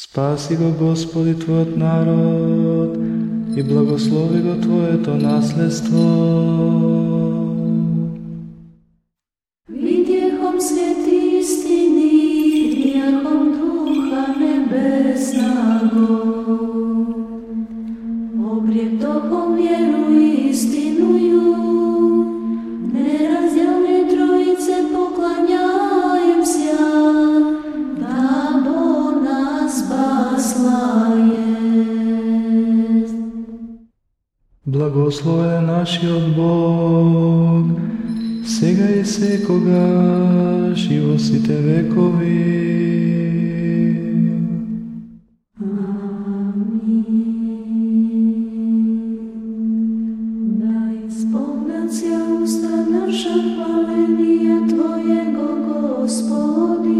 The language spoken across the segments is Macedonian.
Спаси го, Господи, Твојот народ и благослови го Твоето наследство. Видјехом свети истини, видјехом Духа небесного, обретохом веру истину Благословен нашиот Бог, сега и секогаш и во сите векови. Да Исполнятся уста наша хваление Твоего, Господи.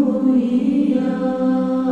不一样。